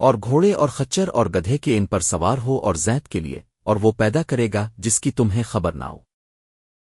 اور گھوڑے اور خچر اور گدھے کے ان پر سوار ہو اور زیت کے لیے، اور وہ پیدا کرے گا جس کی تمہیں خبر نہ ہو۔